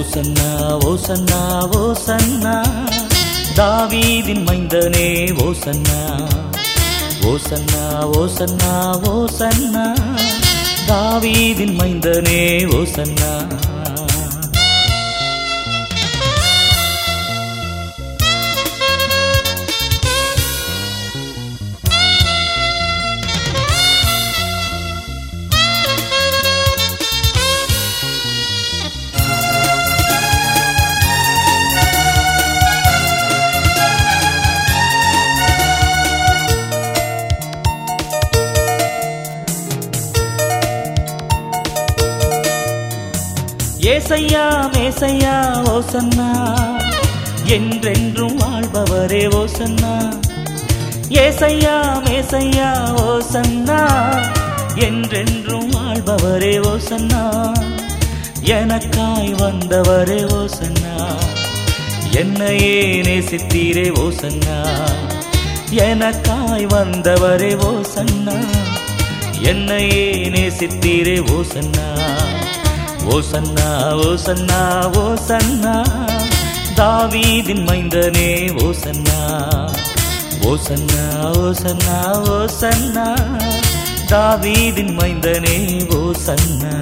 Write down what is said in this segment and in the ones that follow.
ஓசன்னா ஓசன்னா ஓசன்னா. தாவீதின் மைந்தனே ஓசன்னா. ஓசன்னா ஓசன்னா ஓசன்னா. தாவீதின் மைந்தனே ஓசன்னா. ஏசையா மேசையா ஓசன்னா. என்றென்றும் வாழ்பவரே ஓசன்னா. ஏசையா மேசையா ஓசன்னா. என்றென்றும் வாழ்பவரே ஓசன்னா. எனக்காய் வந்தவரே ஓசன்னா. என்னையே நேசித்தீரே ஓசன்னா. எனக்காய் வந்தவரே ஓசன்னா. என்னையே நேசித்தீரே ஓசன்னா. ஓ சன்னா ஓ சன்னா ஓ சன்னா. தாவீதின் மைந்தனே ஓ சன்னா. ஓ சன்னா ஓ சன்னா ஓ சன்னா. தாவீதின் மைந்தனே ஓ சன்னா.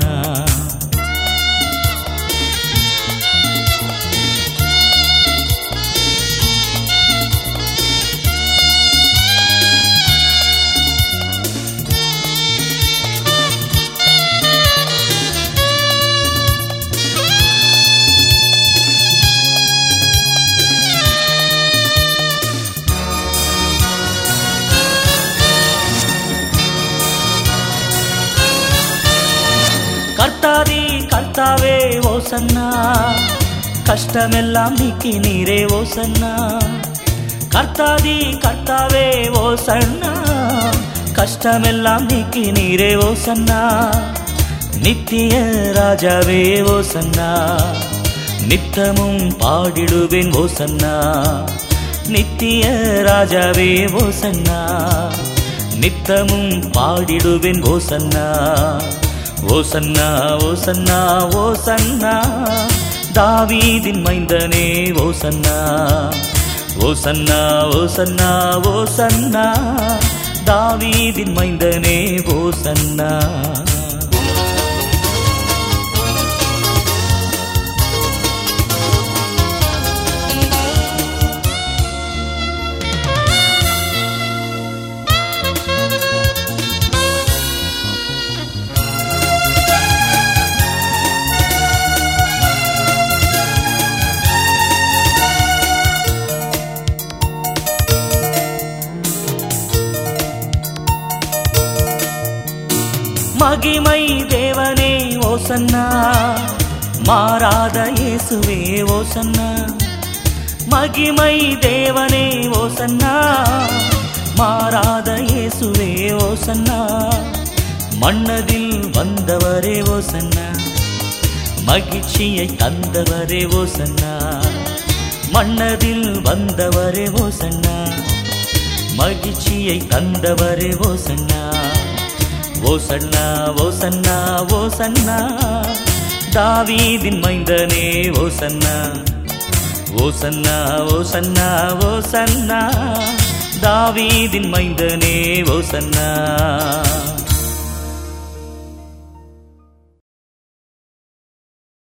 ஓசன்னா கஷ்டமெல்லாம் நீக்கி நீரே ஓசன்னா கர்த்தாதி கர்த்தாவே ஓசன்னா கஷ்டமெல்லாம் நீக்கி நீரே ஓசன்னா நித்திய ராஜாவே ஓசன்னா நித்தமும் பாடிடுவேன் ஓசன்னா நித்திய ராஜாவே ஓசன்னா நித்தமும் பாடிடுவேன் ஓசன்னா ஓசன்னா ஓசன்னா ஓசன்னா தாவீதின் மைந்தனே ஓசன்னா ஓசன்னா ஓசன்னா ஓசன்னா தாவீதின் மைந்தனே ஓசன்னா மகிமை தேவனே ஓசன்னா. மாறாத இயேசுவே ஓசன்னா. மகிமை தேவனே ஓசன்னா. மாறாத இயேசுவே ஓசன்னா. மன்னதில் வந்தவரே ஓசன்னா. மகிழ்ச்சியை தந்தவரே ஓசன்னா. மன்னதில் வந்தவரே ஓசன்னா. மகிழ்ச்சியை தந்தவரே ஓசன்னா. ஓசன்னா ஓசன்னா ஓசன்னா தாவீதின் மைந்தனே ஓசன்னா ஓசன்னா ஓசன்னா ஓசன்னா தாவீதின் மைந்தனே ஓசன்னா